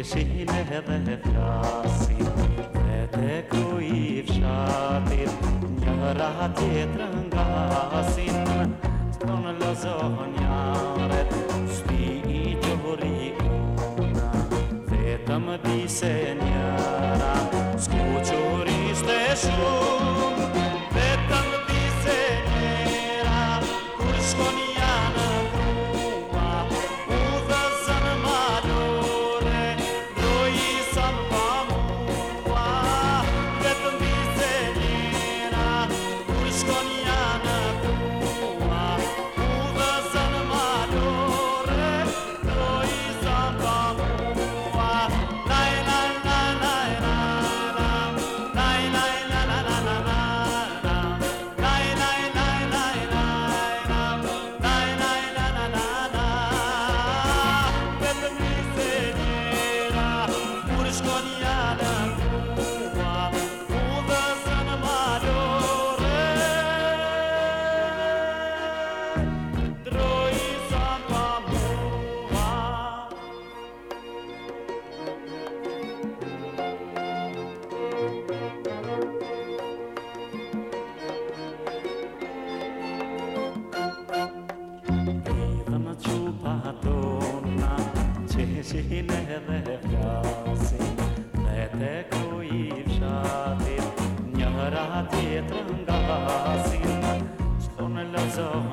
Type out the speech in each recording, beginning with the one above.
Shkishin edhe flasin, vet e kruj i fshatit, njëra tjetër nga sinë, të tonë lozo njërët, s'fi i gjori una, vetëm di se njëra, s'ku gjori s'te shumë. qine dhe flasin Dhe te ku i fshatit Njëra tjetër nga asin Qëto në lëzohë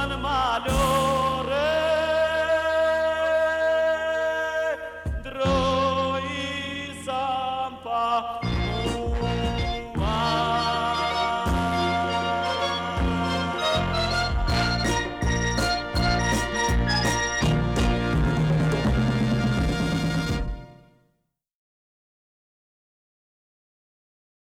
Yanıma dön